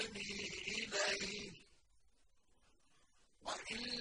إِلَيْهِ ۖ وَإِلَّا